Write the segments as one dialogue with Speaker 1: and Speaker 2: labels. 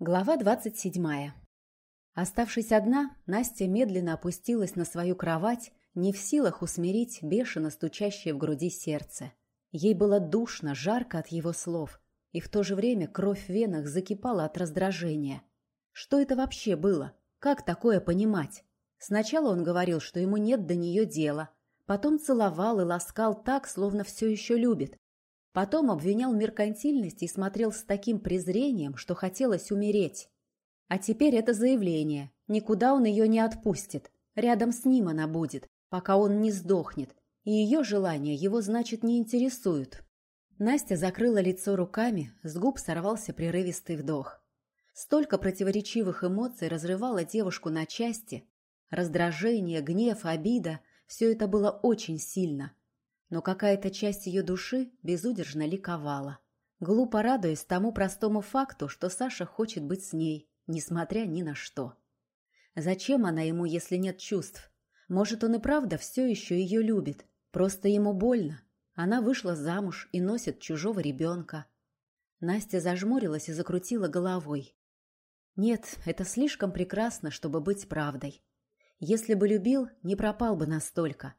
Speaker 1: Глава двадцать седьмая. Оставшись одна, Настя медленно опустилась на свою кровать, не в силах усмирить бешено стучащее в груди сердце. Ей было душно, жарко от его слов, и в то же время кровь в венах закипала от раздражения. Что это вообще было? Как такое понимать? Сначала он говорил, что ему нет до нее дела, потом целовал и ласкал так, словно все еще любит, Потом обвинял меркантильность и смотрел с таким презрением, что хотелось умереть. А теперь это заявление. Никуда он ее не отпустит. Рядом с ним она будет, пока он не сдохнет. И ее желания его, значит, не интересуют. Настя закрыла лицо руками, с губ сорвался прерывистый вдох. Столько противоречивых эмоций разрывало девушку на части. Раздражение, гнев, обида – все это было очень сильно – но какая-то часть ее души безудержно ликовала, глупо радуясь тому простому факту, что Саша хочет быть с ней, несмотря ни на что. Зачем она ему, если нет чувств? Может, он и правда все еще ее любит, просто ему больно. Она вышла замуж и носит чужого ребенка. Настя зажмурилась и закрутила головой. Нет, это слишком прекрасно, чтобы быть правдой. Если бы любил, не пропал бы настолько.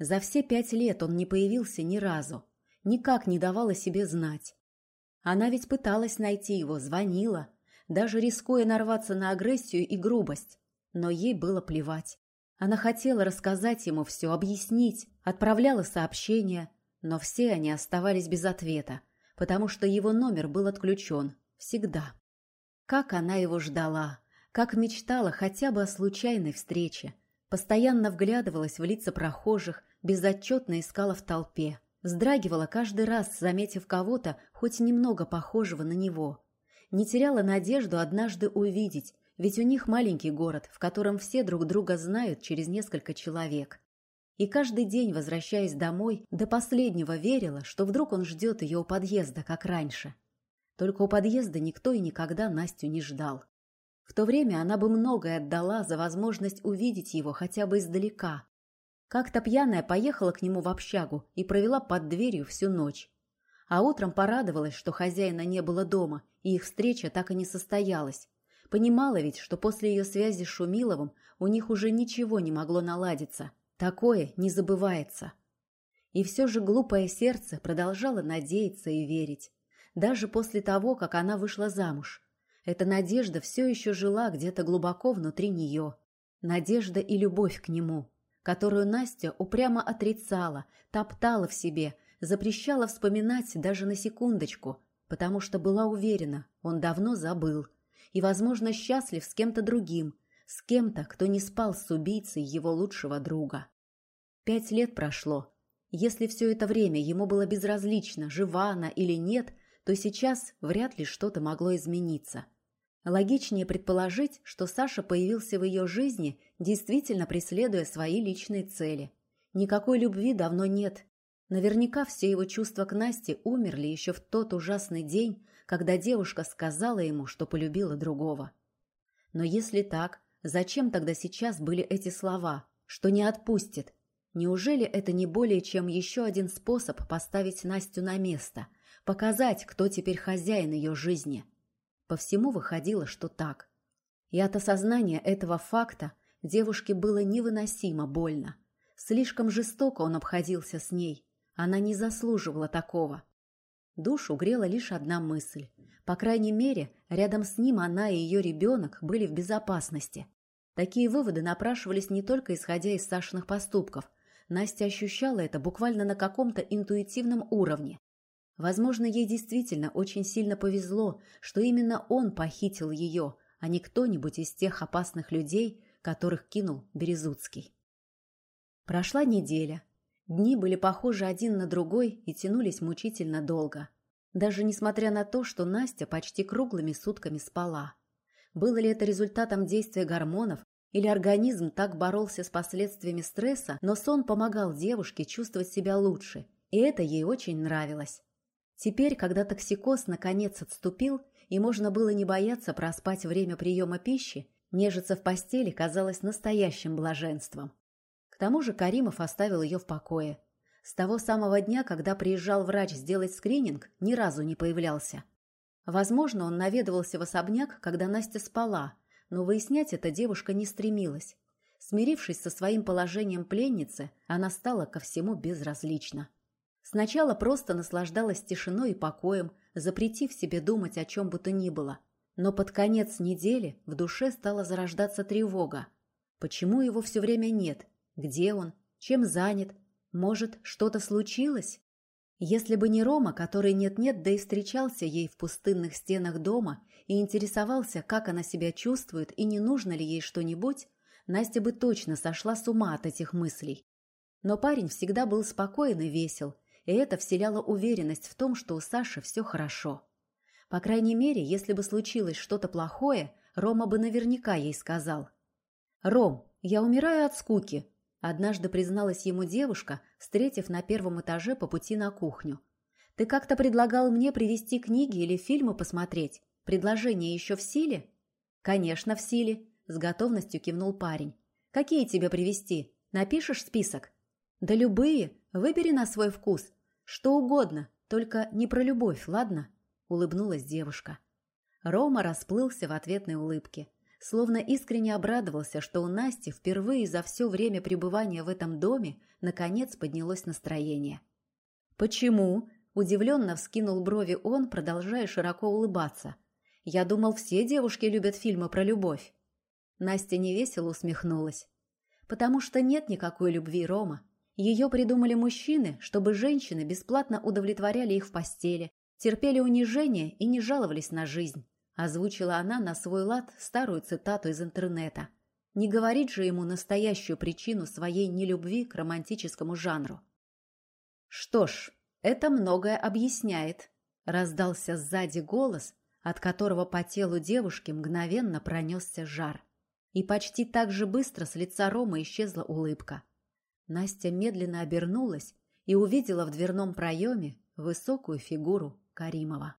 Speaker 1: За все пять лет он не появился ни разу, никак не давал себе знать. Она ведь пыталась найти его, звонила, даже рискуя нарваться на агрессию и грубость, но ей было плевать. Она хотела рассказать ему все, объяснить, отправляла сообщения, но все они оставались без ответа, потому что его номер был отключен. Всегда. Как она его ждала, как мечтала хотя бы о случайной встрече. Постоянно вглядывалась в лица прохожих, безотчетно искала в толпе. Вздрагивала каждый раз, заметив кого-то, хоть немного похожего на него. Не теряла надежду однажды увидеть, ведь у них маленький город, в котором все друг друга знают через несколько человек. И каждый день, возвращаясь домой, до последнего верила, что вдруг он ждет ее у подъезда, как раньше. Только у подъезда никто и никогда Настю не ждал. В то время она бы многое отдала за возможность увидеть его хотя бы издалека, как-то пьяная поехала к нему в общагу и провела под дверью всю ночь. А утром порадовалась, что хозяина не было дома, и их встреча так и не состоялась. Понимала ведь, что после ее связи с Шумиловым у них уже ничего не могло наладиться. Такое не забывается. И все же глупое сердце продолжало надеяться и верить. Даже после того, как она вышла замуж. Эта надежда все еще жила где-то глубоко внутри нее. Надежда и любовь к нему которую Настя упрямо отрицала, топтала в себе, запрещала вспоминать даже на секундочку, потому что была уверена, он давно забыл и, возможно, счастлив с кем-то другим, с кем-то, кто не спал с убийцей его лучшего друга. Пять лет прошло. Если все это время ему было безразлично, жива она или нет, то сейчас вряд ли что-то могло измениться – Логичнее предположить, что Саша появился в ее жизни, действительно преследуя свои личные цели. Никакой любви давно нет. Наверняка все его чувства к Насте умерли еще в тот ужасный день, когда девушка сказала ему, что полюбила другого. Но если так, зачем тогда сейчас были эти слова, что не отпустит? Неужели это не более чем еще один способ поставить Настю на место, показать, кто теперь хозяин ее жизни? По всему выходило, что так. И от осознания этого факта девушке было невыносимо больно. Слишком жестоко он обходился с ней. Она не заслуживала такого. Душу грела лишь одна мысль. По крайней мере, рядом с ним она и ее ребенок были в безопасности. Такие выводы напрашивались не только исходя из Сашиных поступков. Настя ощущала это буквально на каком-то интуитивном уровне. Возможно, ей действительно очень сильно повезло, что именно он похитил ее, а не кто-нибудь из тех опасных людей, которых кинул Березуцкий. Прошла неделя. Дни были похожи один на другой и тянулись мучительно долго. Даже несмотря на то, что Настя почти круглыми сутками спала. Было ли это результатом действия гормонов, или организм так боролся с последствиями стресса, но сон помогал девушке чувствовать себя лучше, и это ей очень нравилось. Теперь, когда токсикоз наконец отступил, и можно было не бояться проспать время приема пищи, нежиться в постели казалось настоящим блаженством. К тому же Каримов оставил ее в покое. С того самого дня, когда приезжал врач сделать скрининг, ни разу не появлялся. Возможно, он наведывался в особняк, когда Настя спала, но выяснять это девушка не стремилась. Смирившись со своим положением пленницы, она стала ко всему безразлична. Сначала просто наслаждалась тишиной и покоем, запретив себе думать о чем бы то ни было. Но под конец недели в душе стала зарождаться тревога. Почему его все время нет? Где он? Чем занят? Может, что-то случилось? Если бы не Рома, который нет-нет, да и встречался ей в пустынных стенах дома и интересовался, как она себя чувствует и не нужно ли ей что-нибудь, Настя бы точно сошла с ума от этих мыслей. Но парень всегда был спокоен и весел, и это вселяло уверенность в том, что у Саши все хорошо. По крайней мере, если бы случилось что-то плохое, Рома бы наверняка ей сказал. «Ром, я умираю от скуки», – однажды призналась ему девушка, встретив на первом этаже по пути на кухню. «Ты как-то предлагал мне привезти книги или фильмы посмотреть. Предложение еще в силе?» «Конечно, в силе», – с готовностью кивнул парень. «Какие тебе привезти? Напишешь список?» «Да любые. Выбери на свой вкус. Что угодно, только не про любовь, ладно?» – улыбнулась девушка. Рома расплылся в ответной улыбке, словно искренне обрадовался, что у Насти впервые за все время пребывания в этом доме наконец поднялось настроение. «Почему?» – удивленно вскинул брови он, продолжая широко улыбаться. «Я думал, все девушки любят фильмы про любовь». Настя невесело усмехнулась. «Потому что нет никакой любви, Рома. Ее придумали мужчины, чтобы женщины бесплатно удовлетворяли их в постели, терпели унижение и не жаловались на жизнь. Озвучила она на свой лад старую цитату из интернета. Не говорить же ему настоящую причину своей нелюбви к романтическому жанру. «Что ж, это многое объясняет», — раздался сзади голос, от которого по телу девушки мгновенно пронесся жар. И почти так же быстро с лица Ромы исчезла улыбка. Настя медленно обернулась и увидела в дверном проеме высокую фигуру Каримова.